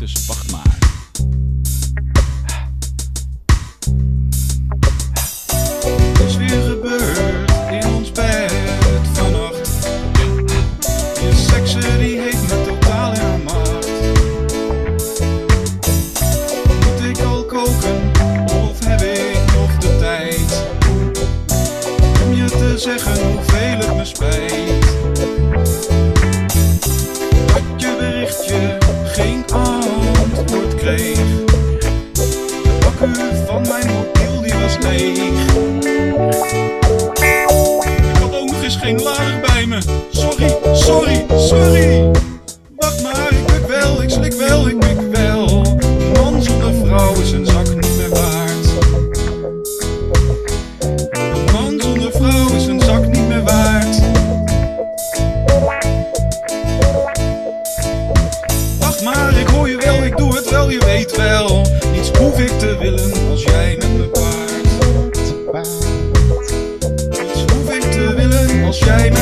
Dus wacht maar. Ik had ook nog eens geen laag bij me. Sorry, sorry, sorry. Wacht maar, ik pik wel, ik slik wel, ik pik wel. Een man zonder vrouw is een zak niet meer waard. Een man zonder vrouw is een zak niet meer waard. Wacht maar, ik hoor je wel, ik doe het wel, je weet wel. Iets hoef ik te willen als jij met me praat. Shame.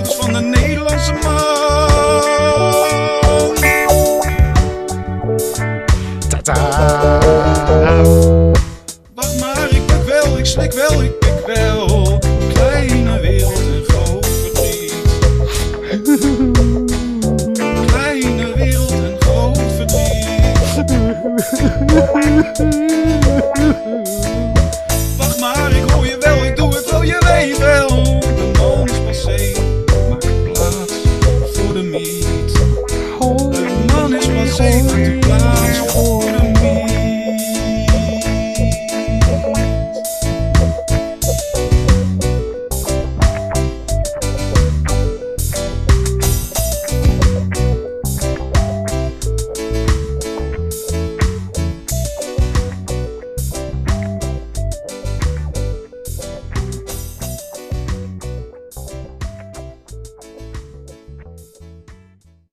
van de Nederlandse man. Tata. Wacht maar, ik pik wel, ik slik wel, ik pik wel. Kleine wereld en groot verdriet. Kleine wereld en groot verdriet.